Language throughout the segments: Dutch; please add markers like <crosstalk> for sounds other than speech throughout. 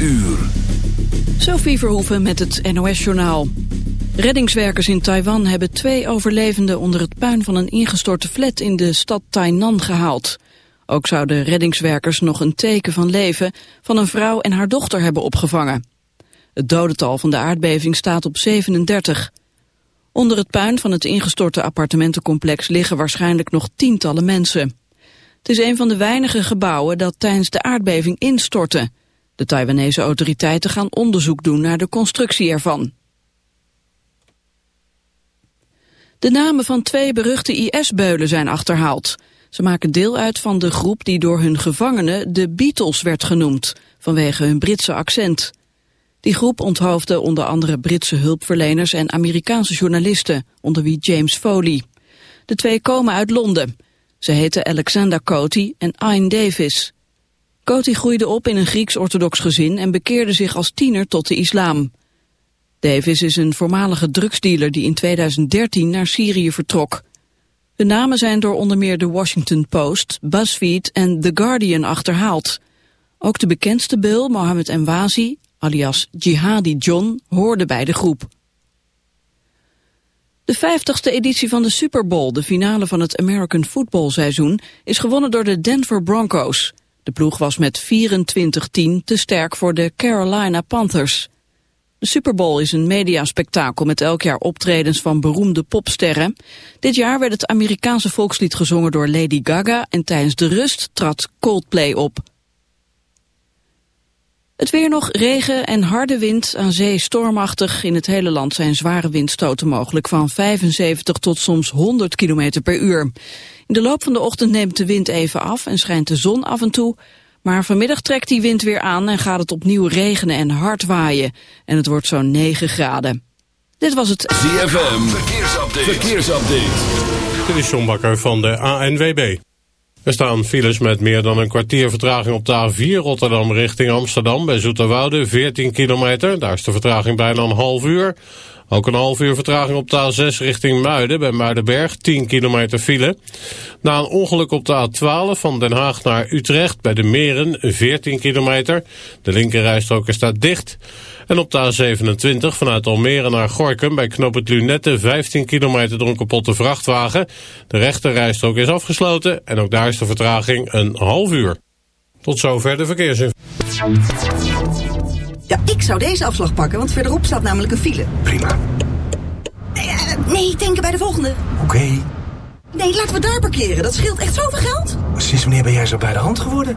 uur. Sophie Verhoeven met het NOS-journaal. Reddingswerkers in Taiwan hebben twee overlevenden onder het puin van een ingestorte flat in de stad Tainan gehaald. Ook zouden reddingswerkers nog een teken van leven van een vrouw en haar dochter hebben opgevangen. Het dodental van de aardbeving staat op 37. Onder het puin van het ingestorte appartementencomplex liggen waarschijnlijk nog tientallen mensen. Het is een van de weinige gebouwen dat tijdens de aardbeving instortte. De Taiwanese autoriteiten gaan onderzoek doen naar de constructie ervan. De namen van twee beruchte IS-beulen zijn achterhaald. Ze maken deel uit van de groep die door hun gevangenen de Beatles werd genoemd, vanwege hun Britse accent. Die groep onthoofde onder andere Britse hulpverleners en Amerikaanse journalisten, onder wie James Foley. De twee komen uit Londen. Ze heten Alexander Coty en Ian Davis. Coty groeide op in een Grieks-orthodox gezin en bekeerde zich als tiener tot de islam. Davis is een voormalige drugsdealer die in 2013 naar Syrië vertrok. De namen zijn door onder meer de Washington Post, BuzzFeed en The Guardian achterhaald. Ook de bekendste beul, Mohammed Enwazi, alias Jihadi John, hoorde bij de groep. De vijftigste editie van de Super Bowl, de finale van het American Football seizoen, is gewonnen door de Denver Broncos. De ploeg was met 24-10 te sterk voor de Carolina Panthers. De Super Bowl is een mediaspectakel met elk jaar optredens van beroemde popsterren. Dit jaar werd het Amerikaanse volkslied gezongen door Lady Gaga en tijdens de rust trad Coldplay op. Het weer nog regen en harde wind, aan zee stormachtig. In het hele land zijn zware windstoten mogelijk van 75 tot soms 100 km per uur. In de loop van de ochtend neemt de wind even af en schijnt de zon af en toe. Maar vanmiddag trekt die wind weer aan en gaat het opnieuw regenen en hard waaien. En het wordt zo'n 9 graden. Dit was het ZFM, verkeersupdate. verkeersupdate. Dit is John Bakker van de ANWB. Er staan files met meer dan een kwartier vertraging op de A4 Rotterdam richting Amsterdam bij Zoeterwoude 14 kilometer. Daar is de vertraging bijna een half uur. Ook een half uur vertraging op de A6 richting Muiden bij Muidenberg, 10 kilometer file. Na een ongeluk op de A12 van Den Haag naar Utrecht bij de Meren, 14 kilometer. De linkerrijstrook staat dicht. En op de A27 vanuit Almere naar Gorkum bij Knoop het Lunette 15 kilometer door een kapotte vrachtwagen. De rechterrijstrook is afgesloten en ook daar is de vertraging een half uur. Tot zover de verkeersinformatie. Ja, ik zou deze afslag pakken, want verderop staat namelijk een file. Prima. Nee, nee denken bij de volgende. Oké. Nee, laten we daar parkeren. Dat scheelt echt zoveel geld. Sinds wanneer ben jij zo bij de hand geworden?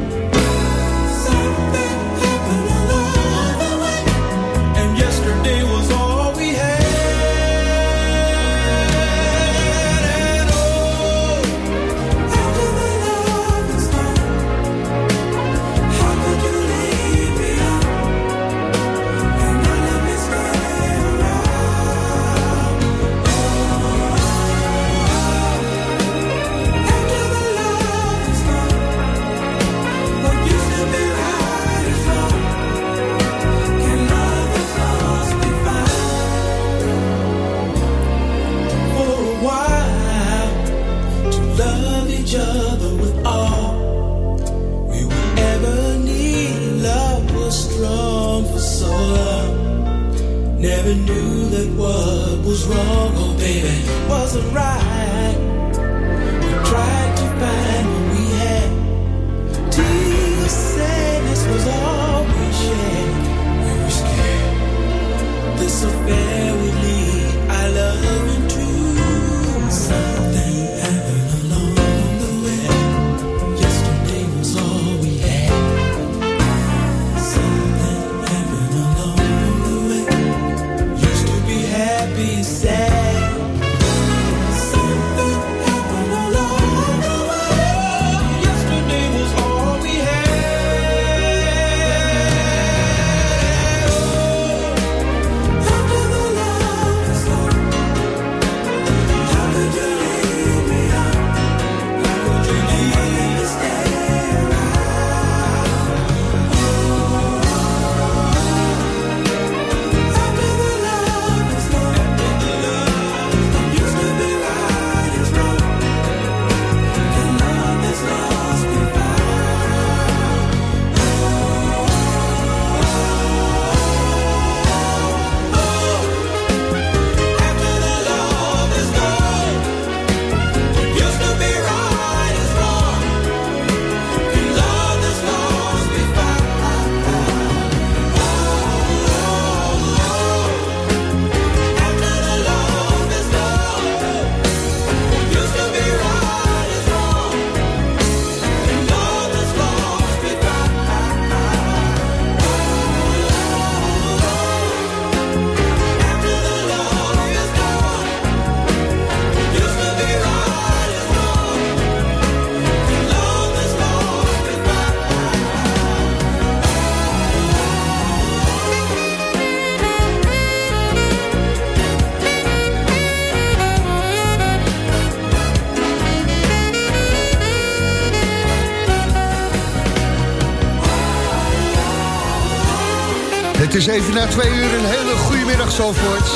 Is even na twee uur een hele goede middag Zandvoort.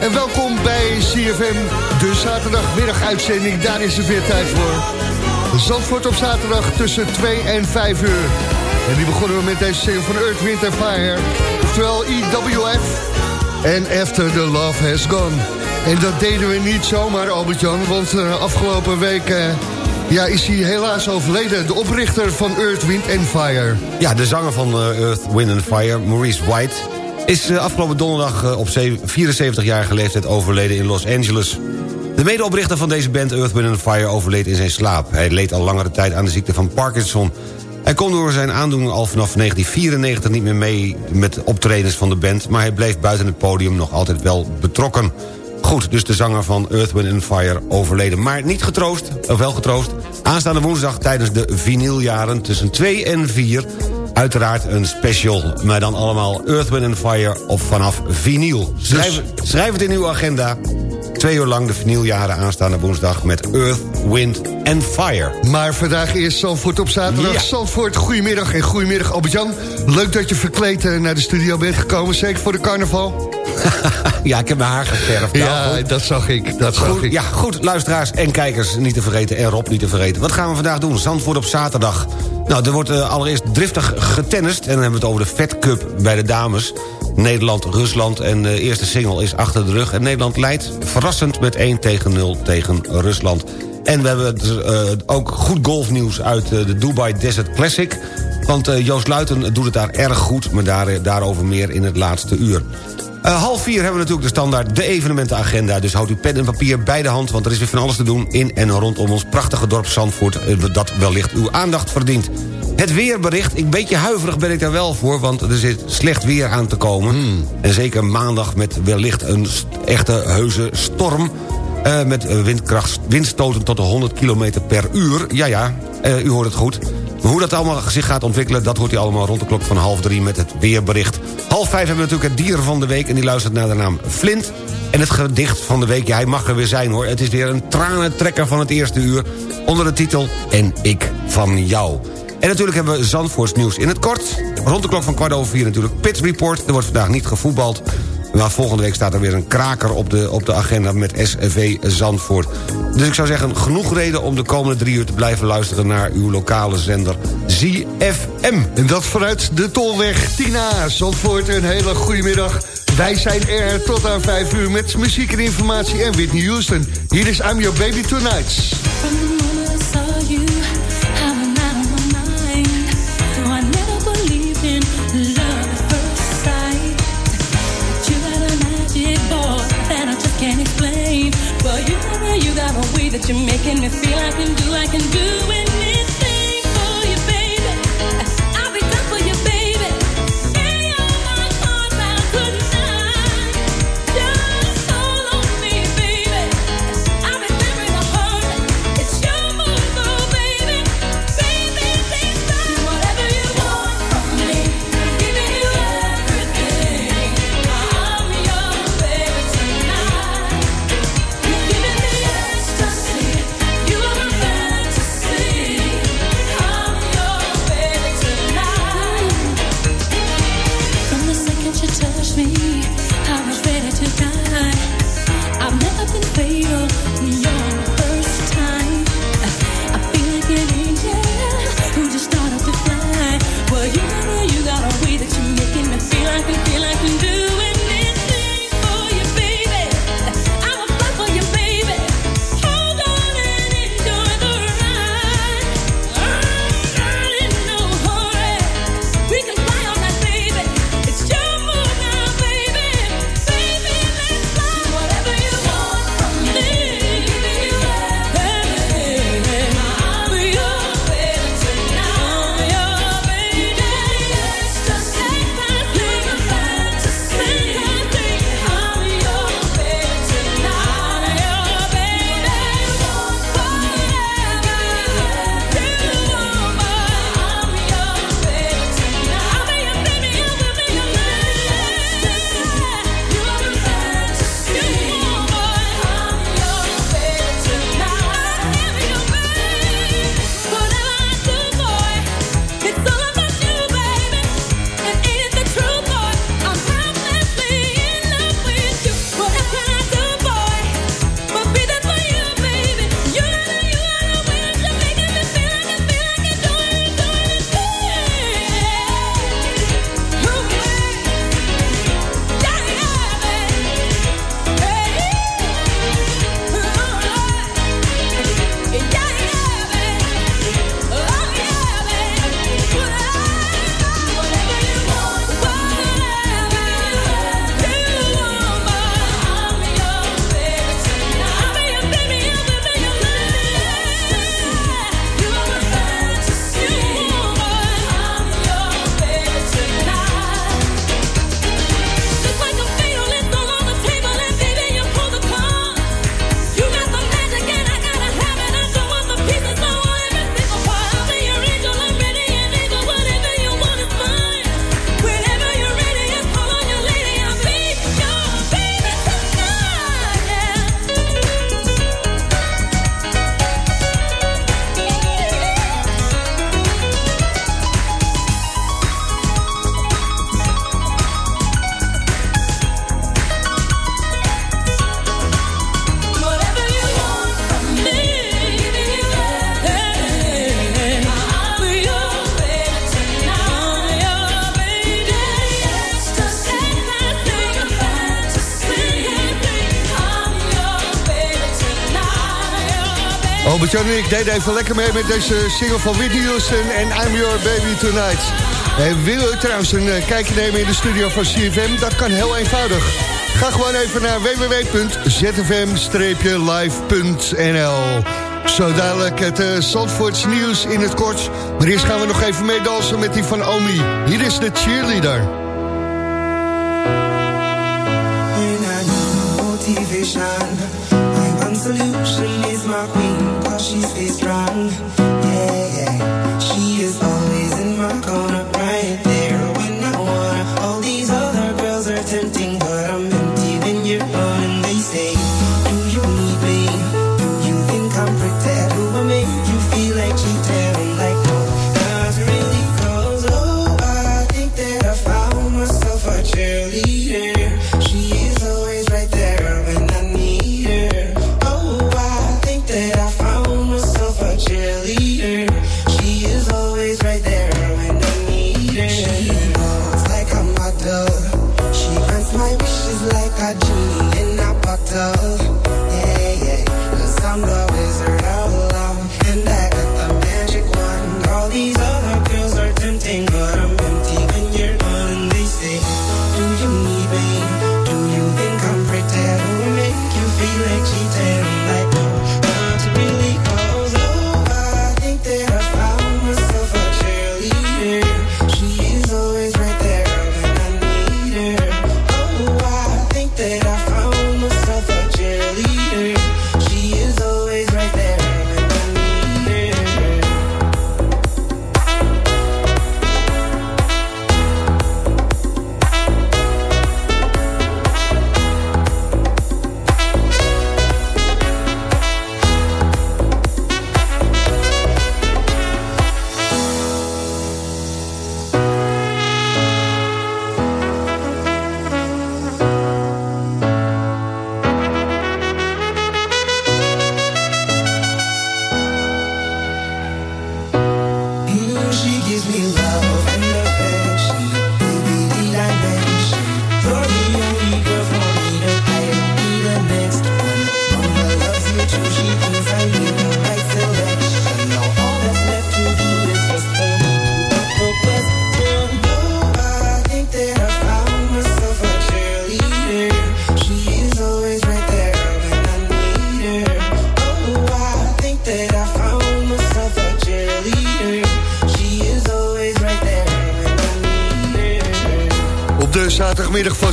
En welkom bij CFM, de zaterdagmiddag-uitzending. Daar is het weer tijd voor. Zandvoort op zaterdag tussen 2 en 5 uur. En die begonnen we met deze single van Earth, Wind Fire. Oftewel EWF. En After the Love Has Gone. En dat deden we niet zomaar, Albert-Jan. Want eh, afgelopen week eh, ja, is hij helaas overleden. De oprichter van Earth, Wind Fire. Ja, de zanger van eh, Earth, Wind and Fire, Maurice White... is eh, afgelopen donderdag eh, op ze- 74-jarige leeftijd overleden in Los Angeles. De medeoprichter van deze band Earth, Wind and Fire overleed in zijn slaap. Hij leed al langere tijd aan de ziekte van Parkinson. Hij kon door zijn aandoening al vanaf 1994 niet meer mee met optredens van de band... maar hij bleef buiten het podium nog altijd wel betrokken. Goed, dus de zanger van Earth, Wind and Fire overleden. Maar niet getroost, of wel getroost. Aanstaande woensdag tijdens de vinyljaren tussen 2 en 4... uiteraard een special, maar dan allemaal Earth, Wind and Fire of vanaf vinyl. Schrijf, schrijf het in uw agenda. Twee uur lang de vinyljaren aanstaande woensdag met Earth, Wind and Fire. Maar vandaag is Zandvoort op zaterdag. Ja. Zandvoort, goedemiddag en goedemiddag Albert-Jan. Leuk dat je verkleed eh, naar de studio bent gekomen, zeker voor de carnaval. <laughs> Ja, ik heb mijn haar geverfd. Nou, ja, goed. dat zag ik, dat zag Goed, ik. ja, goed, luisteraars en kijkers niet te vergeten... en Rob niet te vergeten. Wat gaan we vandaag doen? Zandvoort op zaterdag. Nou, er wordt eh, allereerst driftig getennist... en dan hebben we het over de Fed Cup bij de dames. Nederland, Rusland en de eerste single is achter de rug. En Nederland leidt verrassend met 1 tegen 0 tegen Rusland. En we hebben dus, eh, ook goed golfnieuws uit eh, de Dubai Desert Classic. Want Joost Luiten doet het daar erg goed... maar daar, daarover meer in het laatste uur. Eh, half vier hebben we natuurlijk de standaard, de evenementenagenda. Dus houd uw pen en papier bij de hand... want er is weer van alles te doen in en rondom ons prachtige dorp Zandvoort... eh, dat wellicht uw aandacht verdient. Het weerbericht, een beetje huiverig ben ik daar wel voor... want er zit slecht weer aan te komen. En zeker maandag met wellicht een echte heuse storm... eh, met windkracht, windstoten tot de 100 km per uur. Ja, ja, u hoort het goed. Maar hoe dat allemaal zich gaat ontwikkelen... dat hoort u allemaal rond de klok van half drie met het weerbericht. Half vijf hebben we natuurlijk het dier van de week... en die luistert naar de naam Flint. En het gedicht van de week, ja, hij mag er weer zijn hoor. Het is weer een tranentrekker van het eerste uur... onder de titel En ik van jou. En natuurlijk hebben we Zandvoorts nieuws in het kort. Rond de klok van kwart over vier natuurlijk Pit Report. Er wordt vandaag niet gevoetbald. Maar volgende week staat er weer een kraker op de, op de agenda met SV Zandvoort. Dus ik zou zeggen, genoeg reden om de komende drie uur te blijven luisteren... naar uw lokale zender ZFM. En dat vanuit de Tolweg Tina. Zandvoort, een hele goede middag. Wij zijn er tot aan vijf uur met muziek en informatie en Whitney Houston. Hier is I'm Your Baby Tonight. Making me feel I can do, I can do anything Ik deden even lekker mee met deze single van Whitney Houston en I'm Your Baby Tonight. En wil u trouwens een eh, kijkje nemen in de studio van CFM? Dat kan heel eenvoudig. Ga gewoon even naar www.zfm-live.nl Zo dadelijk het uh, Zandvoorts nieuws in het kort. Maar eerst gaan we nog even meedansen met die van Omi. Hier is de cheerleader. motivation. Solution my queen, cause she stays strong. Yeah, yeah. She is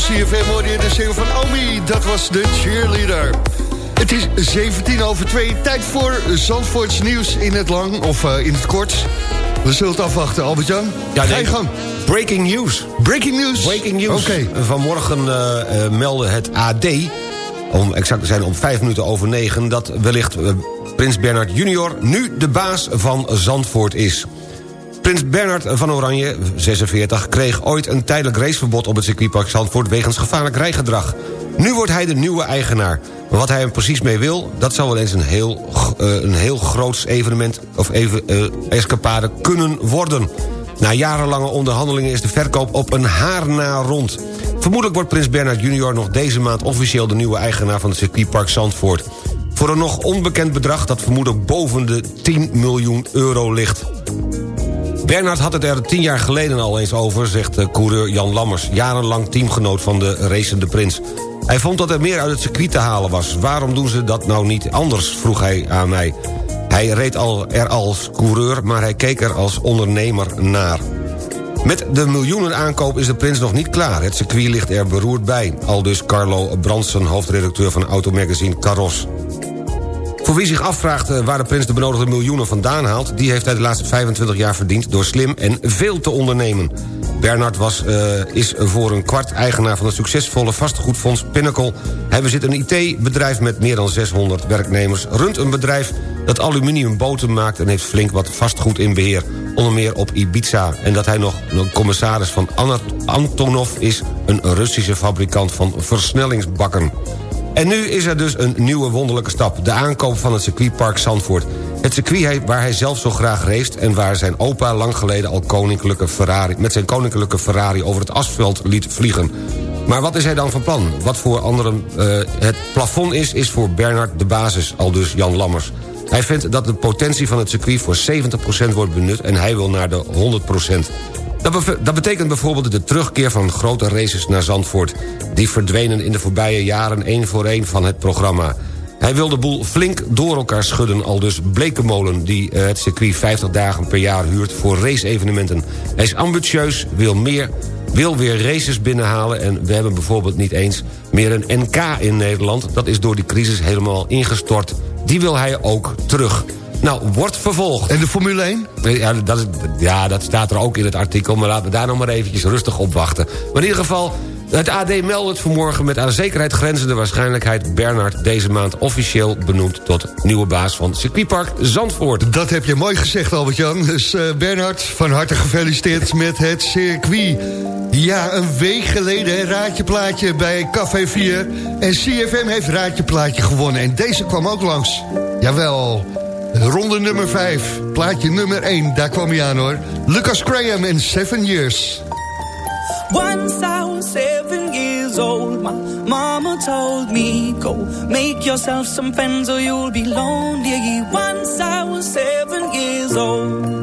CFM hoorde je de single van Omi. Dat was de cheerleader. Het is 17 over 2. Tijd voor Zandvoorts nieuws in het lang of eh, in het kort. We zullen het afwachten, Albert-Jan. Ga je gang. Breaking news. Breaking news. Breaking news. Oké. Vanmorgen eh, meldde het AD, om exact te zijn om vijf minuten over negen... dat wellicht Prins Bernhard junior nu de baas van Zandvoort is. Prins Bernhard van Oranje, 46, kreeg ooit een tijdelijk raceverbod... op het circuitpark Zandvoort wegens gevaarlijk rijgedrag. Nu wordt hij de nieuwe eigenaar. Maar wat hij er precies mee wil, dat zou wel eens een heel, eh, een heel groots evenement... of even eh, escapade kunnen worden. Na jarenlange onderhandelingen is de verkoop op een haar na rond. Vermoedelijk wordt Prins Bernhard junior nog deze maand... officieel de nieuwe eigenaar van het circuitpark Zandvoort. Voor een nog onbekend bedrag dat vermoedelijk boven de 10 miljoen euro ligt. Bernhard had het er tien jaar geleden al eens over, zegt eh, coureur Jan Lammers... jarenlang teamgenoot van de racende prins. Hij vond dat er meer uit het circuit te halen was. Waarom doen ze dat nou niet anders, vroeg hij aan mij. Hij reed al er als coureur, maar hij keek er als ondernemer naar. Met de miljoenen aankoop is de prins nog niet klaar. Het circuit ligt er beroerd bij. Aldus Carlo Branson, hoofdredacteur van automagazine Caros. Voor wie zich afvraagt eh, waar de prins de benodigde miljoenen vandaan haalt... die heeft hij de laatste 25 jaar verdiend door slim en veel te ondernemen. Bernard was, eh, is voor een kwart eigenaar van het succesvolle vastgoedfonds Pinnacle. Hij bezit een IT-bedrijf met meer dan 600 werknemers... runt een bedrijf dat aluminiumboten maakt... en heeft flink wat vastgoed in beheer, onder meer op Ibiza. En dat hij nog een commissaris van Antonov is... een Russische fabrikant van versnellingsbakken. En nu is er dus een nieuwe wonderlijke stap. De aankoop van het circuitpark Zandvoort. Het circuit waar hij zelf zo graag race... en waar zijn opa lang geleden al koninklijke Ferrari, met zijn koninklijke Ferrari over het asfalt liet vliegen. Maar wat is hij dan van plan? Wat voor anderen eh, het plafond is, is voor Bernard de basis, al dus Jan Lammers. Hij vindt dat de potentie van het circuit voor 70% wordt benut... en hij wil naar de 100%. Dat, betekent bijvoorbeeld de terugkeer van grote races naar Zandvoort. Die verdwenen in de voorbije jaren één voor één van het programma. Hij wil de boel flink door elkaar schudden, al dus Blekenmolen... die eh, het circuit 50 dagen per jaar huurt voor race-evenementen. Hij is ambitieus, wil meer wil weer races binnenhalen... en we hebben bijvoorbeeld niet eens meer een NK in Nederland. Dat is door die crisis helemaal ingestort. Die wil hij ook terug. Nou, wordt vervolgd. En de Formule 1? Ja dat, is- ja, dat staat er ook in het artikel... maar laten we daar nog maar eventjes rustig op wachten. Maar in ieder geval, het AD meldt het vanmorgen... met aan zekerheid grenzende waarschijnlijkheid... Bernard deze maand officieel benoemd... tot nieuwe baas van circuitpark Zandvoort. Dat heb je mooi gezegd, Albert-Jan. Dus eh, Bernard, van harte gefeliciteerd met het circuit. Ja, een week geleden een raadje plaatje bij Café 4. En CFM heeft raadje plaatje gewonnen. En deze kwam ook langs. Jawel, ronde nummer 5. Plaatje nummer 1, daar kwam hij aan hoor. Lucas Graham in 7 Years. Once I was seven years old, my mama told me, Go make yourself some friends or you'll be lonely. Once I was seven years old.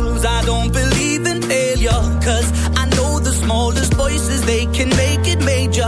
Don't believe in failure. Cause I know the smallest voices, they can make it major.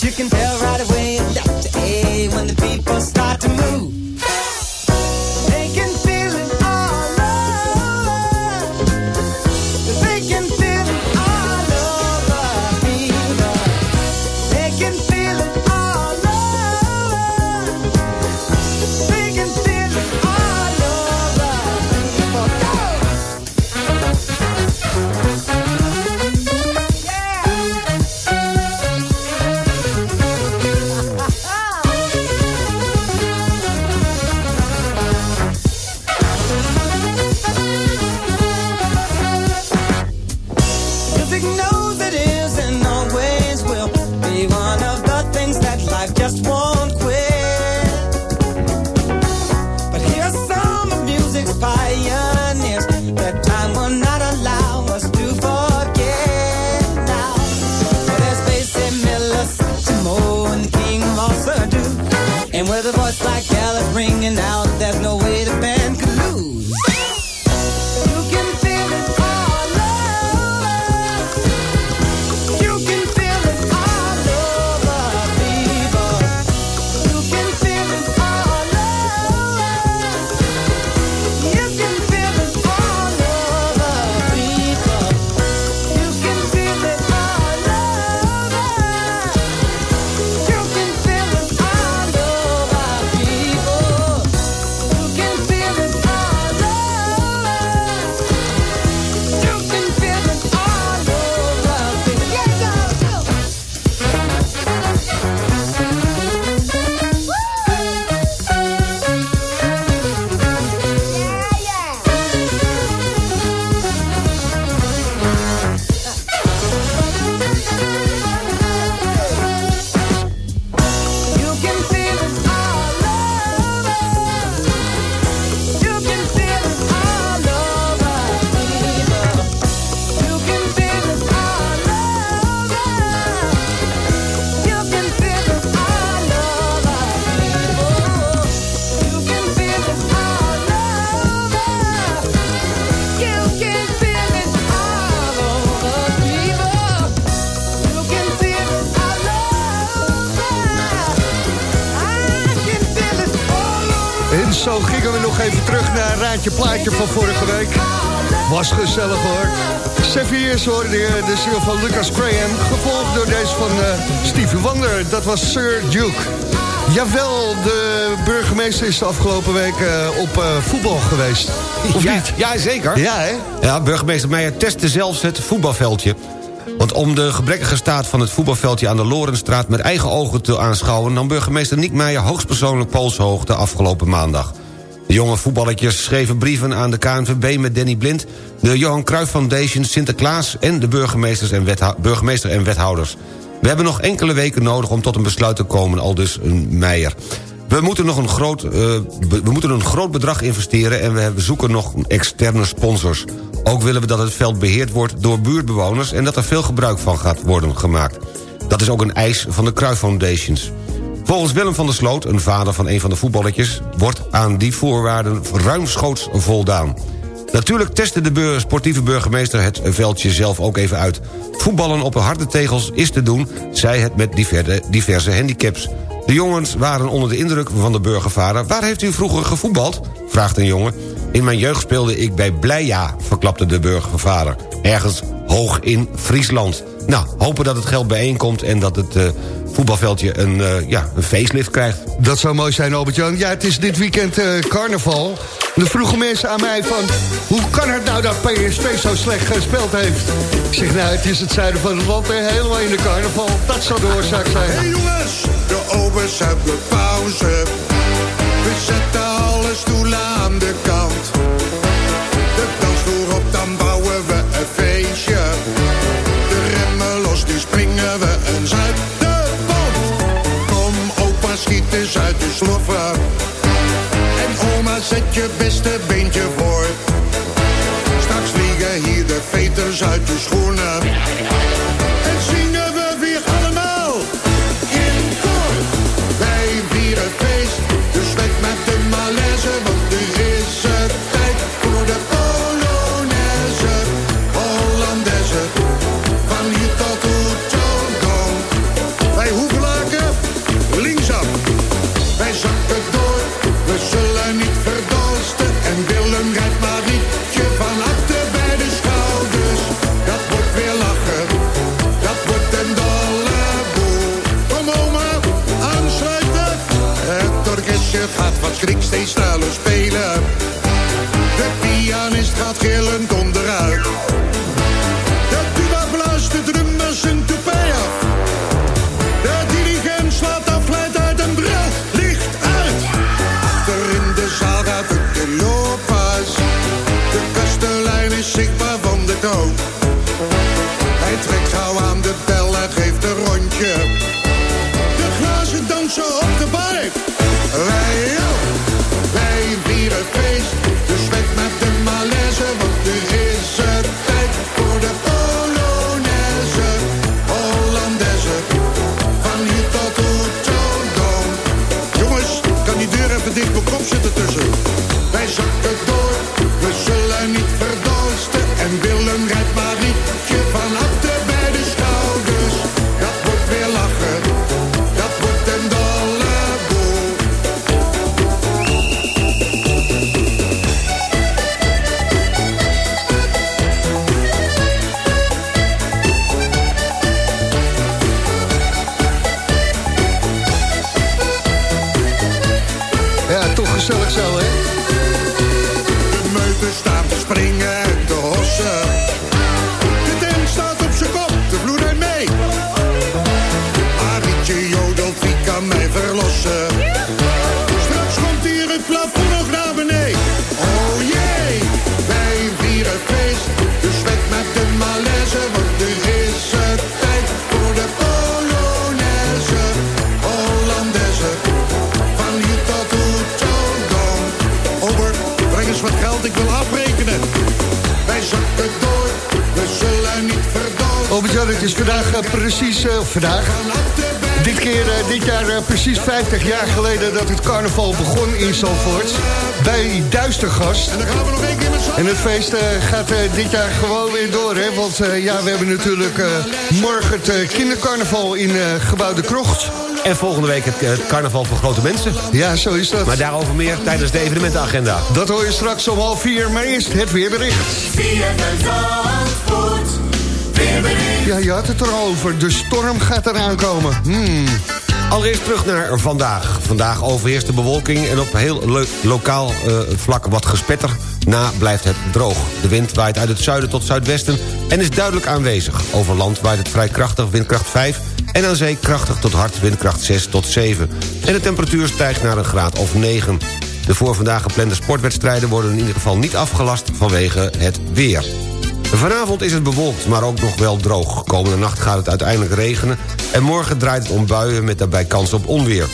But you can tell right away it's Dr. A when the people start Was gezellig hoor. Seven Years hoorde je de single van Lucas Graham. Gevolgd door deze van eh, Stevie Wonder. Dat was Sir Duke. Jawel, de burgemeester is de afgelopen week eh, op eh, voetbal geweest. Of ja, niet? Ja, zeker. Ja, hè? Ja, burgemeester Meijer testte zelfs het voetbalveldje. Want om de gebrekkige staat van het voetbalveldje aan de Lorenstraat... met eigen ogen te aanschouwen... nam burgemeester Niek Meijer hoogstpersoonlijk polshoogte afgelopen maandag. De jonge voetballetjes schreven brieven aan de KNVB met Danny Blind... de Johan Cruijff Foundation, Sinterklaas en de burgemeesters en burgemeester en wethouders. We hebben nog enkele weken nodig om tot een besluit te komen, al dus een Meijer. We moeten, nog een groot, eh, we moeten een groot bedrag investeren... en we zoeken nog externe sponsors. Ook willen we dat het veld beheerd wordt door buurtbewoners... en dat er veel gebruik van gaat worden gemaakt. Dat is ook een eis van de Cruijff Foundations. Volgens Willem van der Sloot, een vader van een van de voetballetjes... wordt aan die voorwaarden ruimschoots voldaan. Natuurlijk testte de sportieve burgemeester het veldje zelf ook even uit. Voetballen op harde tegels is te doen, zij het met diverse, diverse handicaps. De jongens waren onder de indruk van de burgervader. Waar heeft u vroeger gevoetbald? vraagt een jongen. In mijn jeugd speelde ik bij Blijja, verklapte de burgervader. Ergens hoog in Friesland. Nou, hopen dat het geld bijeenkomt en dat het eh, voetbalveldje een, eh, ja, een facelift krijgt. Dat zou mooi zijn, Albert-Jan. Ja, het is dit weekend eh, carnaval. Er vroegen mensen aan mij van... hoe kan het nou dat PSV zo slecht gespeeld heeft? Ik zeg, nou, het is het zuiden van het land en helemaal in de carnaval. Dat zou de oorzaak zijn. Hey jongens, de obers hebben pauze. We zetten alle stoelen aan de kant. De schoenen. Albert-Jan, het is vandaag eh, precies... eh, vandaag? Dit keer, eh, dit jaar precies 50 jaar geleden dat het carnaval begon in Zandvoort. Bij Duistergast. En dan gaan we nog één keer met z'n En het feest eh, gaat dit jaar gewoon weer door, hè? Want eh, ja, we hebben natuurlijk eh, morgen het kindercarnaval in eh Gebouw de Krocht. En volgende week het, het carnaval voor grote mensen. Ja, zo is dat. Maar daarover meer tijdens de evenementenagenda. Dat hoor je straks om half vier, maar eerst het weerbericht. Ja, je had het er al over. De storm gaat eraan komen. Hmm. Allereerst terug naar vandaag. Vandaag overheerst de bewolking en op heel lokaal eh, vlak wat gespetter. Na blijft het droog. De wind waait uit het zuiden tot zuidwesten en is duidelijk aanwezig. Over land waait het vrij krachtig, windkracht 5... en aan zee krachtig tot hard, windkracht 6 tot 7. En de temperatuur stijgt naar een graad of 9. De voor vandaag geplande sportwedstrijden worden in ieder geval niet afgelast vanwege het weer. Vanavond is het bewolkt, maar ook nog wel droog. Komende nacht gaat het uiteindelijk regenen... en morgen draait het om buien met daarbij kans op onweer.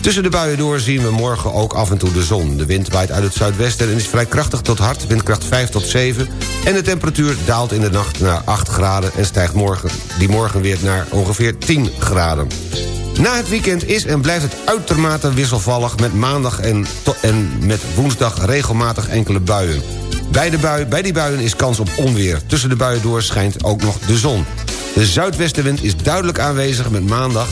Tussen de buien door zien we morgen ook af en toe de zon. De wind waait uit het zuidwesten en is vrij krachtig tot hard... windkracht 5 tot 7... en de temperatuur daalt in de nacht naar 8 graden... en stijgt morgen, die morgen weer naar ongeveer 10 graden. Na het weekend is en blijft het uitermate wisselvallig... met maandag en, en met woensdag regelmatig enkele buien. Bij, de bui, bij die buien is kans op onweer. Tussen de buien door schijnt ook nog de zon. De zuidwestenwind is duidelijk aanwezig met maandag...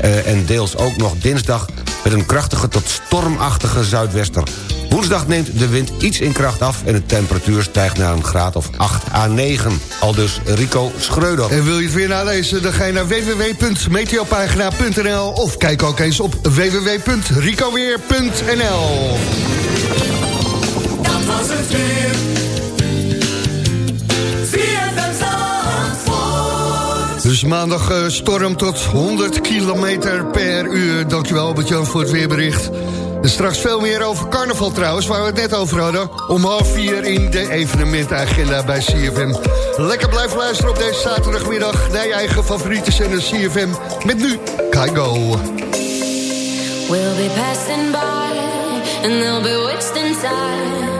eh, en deels ook nog dinsdag... met een krachtige tot stormachtige zuidwester. Woensdag neemt de wind iets in kracht af... en de temperatuur stijgt naar een graad of 8 à 9. Al dus Rico Schreuder. En wil je het weer nalezen, dan ga je naar www.meteopagina.nl of kijk ook eens op www.ricoweer.nl was het weer. ZFM Zandvoort. Dus maandag eh, storm tot 100 kilometer per uur. Dankjewel Albert-Jan voor het weerbericht. En straks veel meer over carnaval trouwens, waar we het net over hadden. Om half vier in de evenementenagenda bij CFM. Lekker blijven luisteren op deze zaterdagmiddag... naar je eigen favoriete zender CFM. Met nu Kaigo. We'll be passing by and they'll be wasting time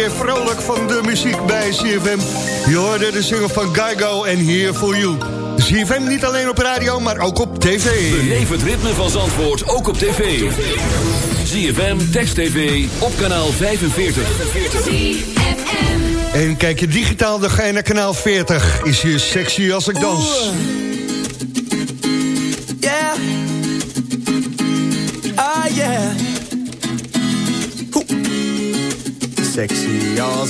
Weer vrolijk van de muziek bij CFM. Je hoorde de single van Geigo en Here For You. CFM niet alleen op radio, maar ook op tv. Beleef het ritme van Zandvoort ook op tv. ZFM, Text TV, op kanaal 45. En kijk je digitaal, dan ga je naar kanaal 40. Is je sexy als ik dans?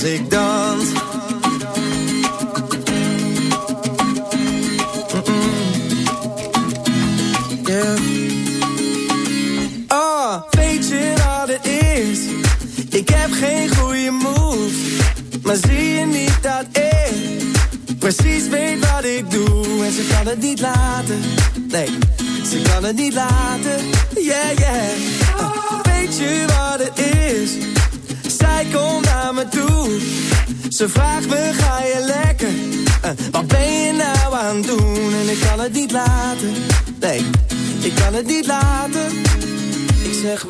Als ik dans.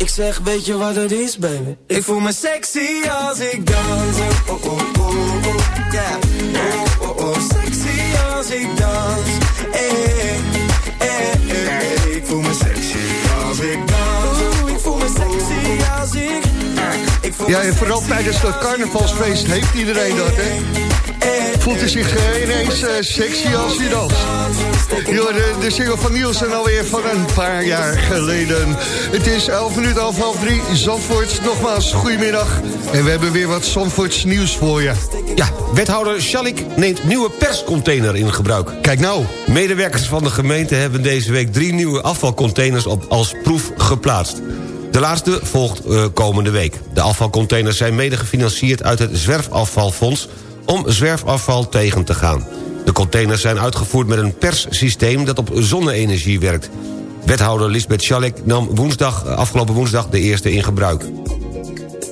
Ik zeg, weet je wat het is, baby? Ik voel me sexy als ik dans. Oh, oh, oh, oh, yeah. Oh, oh, oh, sexy als ik dans. Hey, hey, hey. Ik voel me sexy als ik dans. Oeh, ik voel me sexy als ik... ik voel Ja, en vooral tijdens dat carnavalsfeest heeft iedereen dat, hè? Voelt hij zich eh, ineens eh, sexy als hij danst. Jorden, de single van Niels en alweer van een paar jaar geleden. Het is 11 minuten half half drie. Zandvoort, nogmaals, goedemiddag. En we hebben weer wat Zandvoorts nieuws voor je. Ja, wethouder Schalik neemt nieuwe perscontainer in gebruik. Kijk nou. Medewerkers van de gemeente hebben deze week drie nieuwe afvalcontainers op als proef geplaatst. De laatste volgt uh, komende week. De afvalcontainers zijn mede gefinancierd uit het zwerfafvalfonds... om zwerfafval tegen te gaan. De containers zijn uitgevoerd met een perssysteem dat op zonne-energie werkt. Wethouder Lisbeth Schalek nam woensdag, afgelopen woensdag de eerste in gebruik.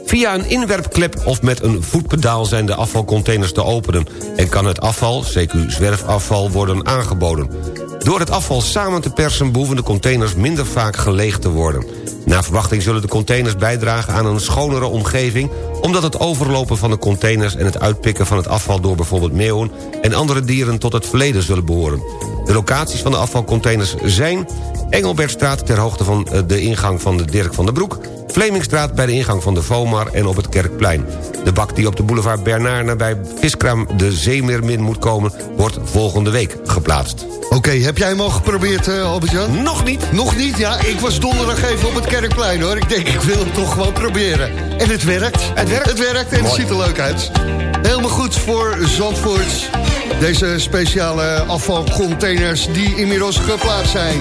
Via een inwerpklep of met een voetpedaal zijn de afvalcontainers te openen... en kan het afval, CQ zwerfafval, worden aangeboden. Door het afval samen te persen behoeven de containers minder vaak geleegd te worden. Na verwachting zullen de containers bijdragen aan een schonere omgeving... omdat het overlopen van de containers en het uitpikken van het afval... door bijvoorbeeld meeuwen en andere dieren tot het verleden zullen behoren. De locaties van de afvalcontainers zijn... Engelbertstraat ter hoogte van eh, de ingang van de Dirk van der Broek... Vlemingstraat bij de ingang van de Vomar en op het Kerkplein. De bak die op de boulevard Bernard nabij Viskraam de Zeemeermin moet komen... wordt volgende week geplaatst. Oké, heb jij hem al geprobeerd, uh, Albert-Jan? Nog niet. Nog niet? Ja, ik was donderdag even op het Kerkplein, hoor. Ik denk, ik wil hem toch gewoon proberen. En het werkt. Het werkt? Het werkt en het ziet er leuk uit. Helemaal goed voor Zandvoort. Deze speciale afvalcontainers die inmiddels geplaatst zijn.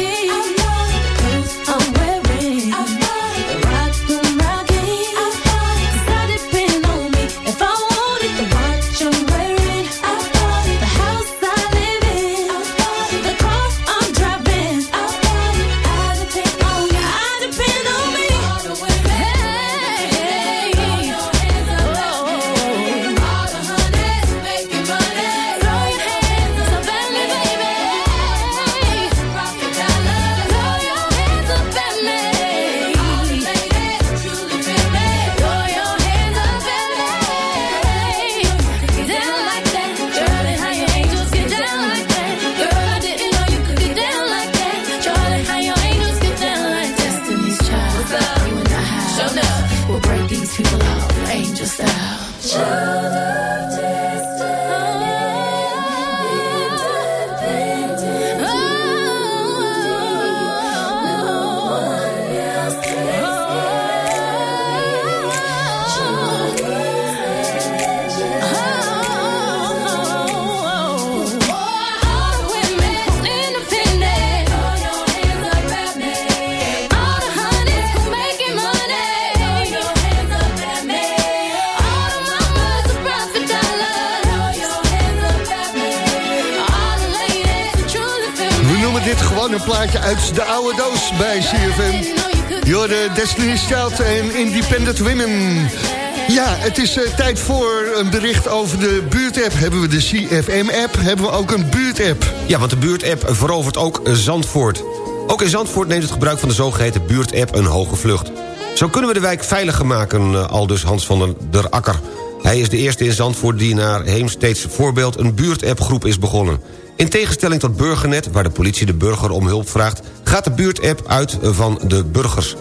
Ja, het is eh, tijd voor een bericht over de buurtapp. Hebben we de CFM-app, hebben we ook een buurtapp. Ja, want de buurtapp verovert ook Zandvoort. Ook in Zandvoort neemt het gebruik van de zogeheten buurtapp een hoge vlucht. Zo kunnen we de wijk veiliger maken, eh, aldus Hans van der Akker. Hij is de eerste in Zandvoort die naar Heemsteeds voorbeeld... een buurtappgroep is begonnen. In tegenstelling tot Burgernet, waar de politie de burger om hulp vraagt... gaat de buurtapp uit van de burgers.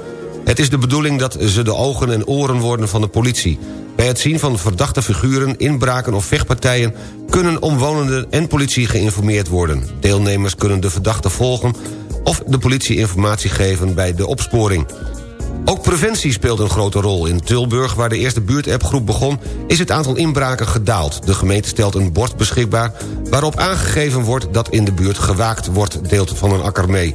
Het is de bedoeling dat ze de ogen en oren worden van de politie. Bij het zien van verdachte figuren, inbraken of vechtpartijen... kunnen omwonenden en politie geïnformeerd worden. Deelnemers kunnen de verdachte volgen... of de politie informatie geven bij de opsporing. Ook preventie speelt een grote rol. In Tilburg, waar de eerste buurtappgroep begon... is het aantal inbraken gedaald. De gemeente stelt een bord beschikbaar... waarop aangegeven wordt dat in de buurt gewaakt wordt... deelt Van een Akker mee.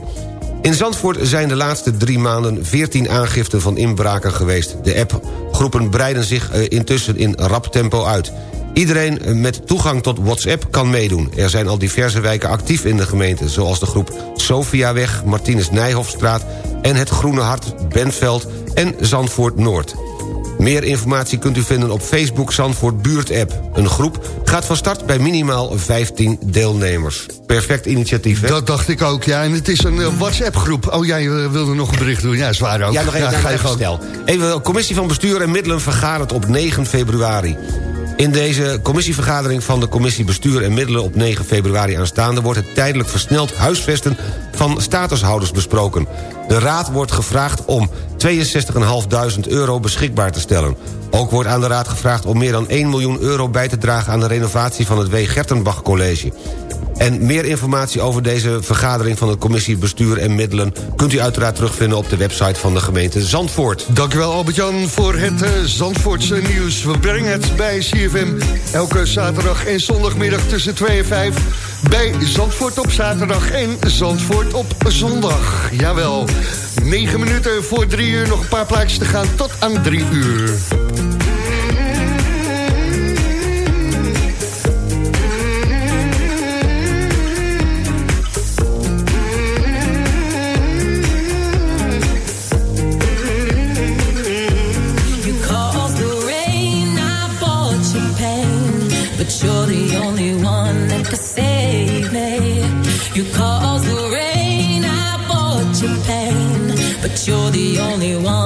In Zandvoort zijn de laatste drie maanden 14 aangiften van inbraken geweest. De appgroepen breiden zich eh, intussen in rap tempo uit. Iedereen met toegang tot WhatsApp kan meedoen. Er zijn al diverse wijken actief in de gemeente... zoals de groep Sofiaweg, Martinus Nijhofstraat... en het Groene Hart, Bentveld en Zandvoort Noord. Meer informatie kunt u vinden op Facebook Zandvoort Buurtapp. Een groep gaat van start bij minimaal 15 deelnemers. Perfect initiatief, hè? Dat dacht ik ook, ja. En het is een eh, WhatsApp-groep. Oh, jij eh, wilde nog een bericht doen. Ja, zwaar ook. Ja, nog even, ga je even gang. stel. Even, commissie van bestuur en middelen vergadert op 9 februari. In deze commissievergadering van de Commissie Bestuur en Middelen... op 9 februari aanstaande wordt het tijdelijk versneld huisvesten... van statushouders besproken. De Raad wordt gevraagd om 62.500 euro beschikbaar te stellen. Ook wordt aan de Raad gevraagd om meer dan 1 miljoen euro bij te dragen... aan de renovatie van het W. Gertenbach College. En meer informatie over deze vergadering van de commissie Bestuur en Middelen... kunt u uiteraard terugvinden op de website van de gemeente Zandvoort. Dankjewel Albert-Jan voor het eh, Zandvoortse nieuws. We brengen het bij CFM elke zaterdag en zondagmiddag tussen 2 en 5... bij Zandvoort op zaterdag en Zandvoort op zondag. Jawel, 9 minuten voor 3 uur, nog een paar plaatjes te gaan tot aan 3 uur. you're the only one.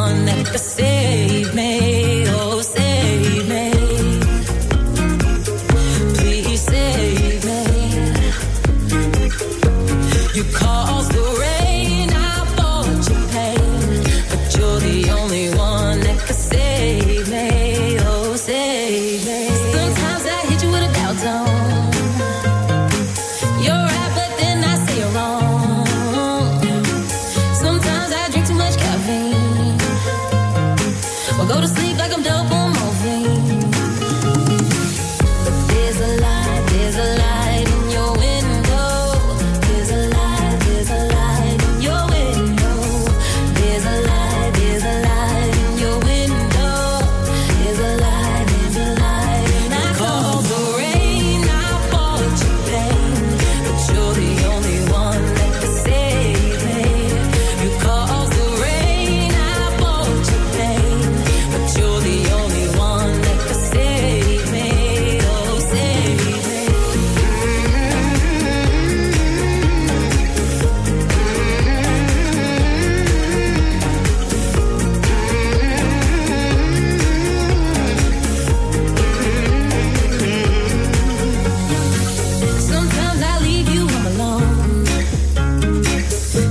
Sometimes I leave you home alone.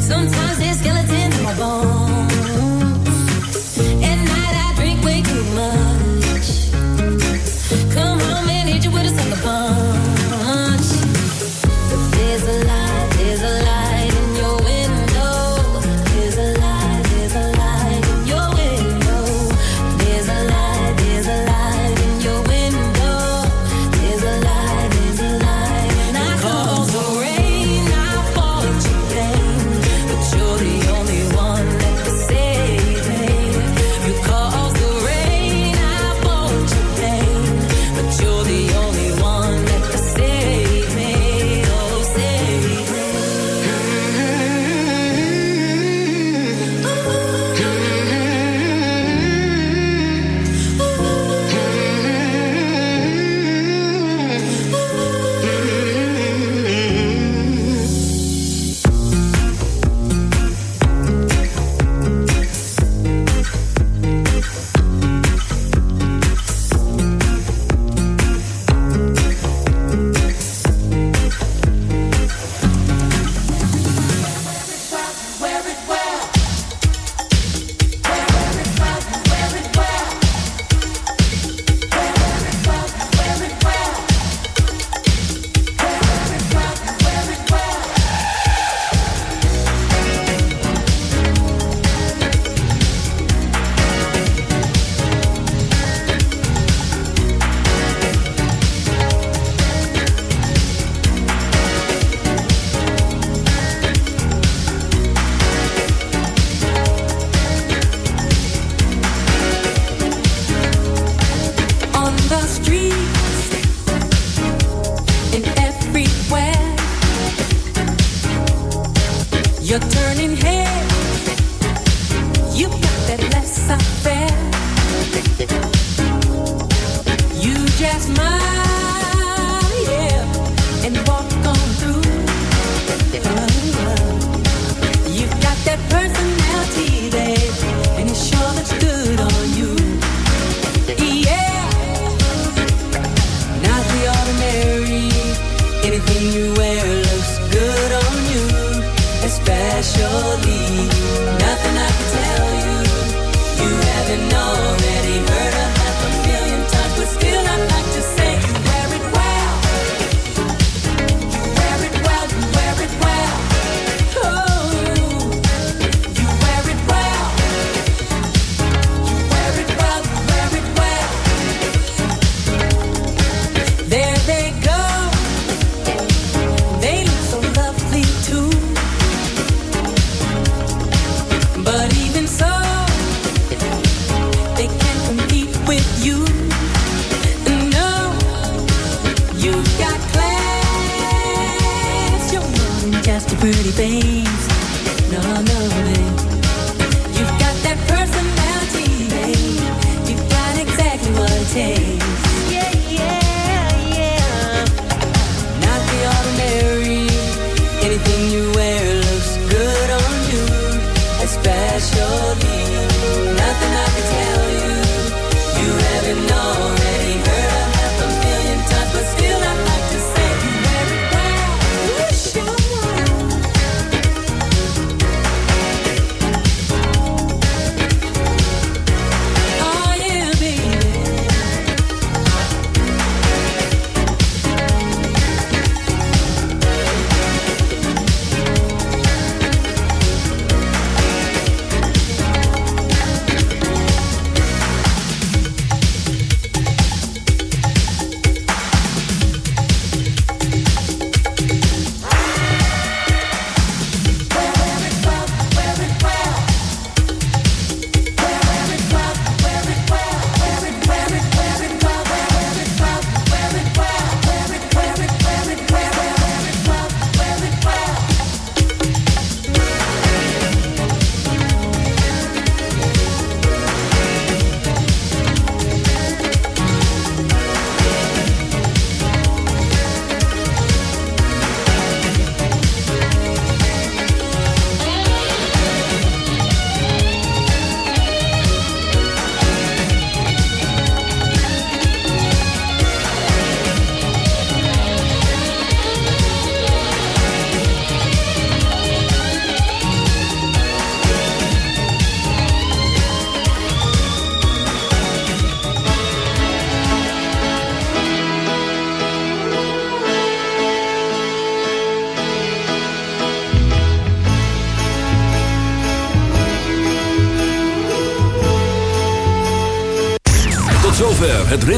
Sometimes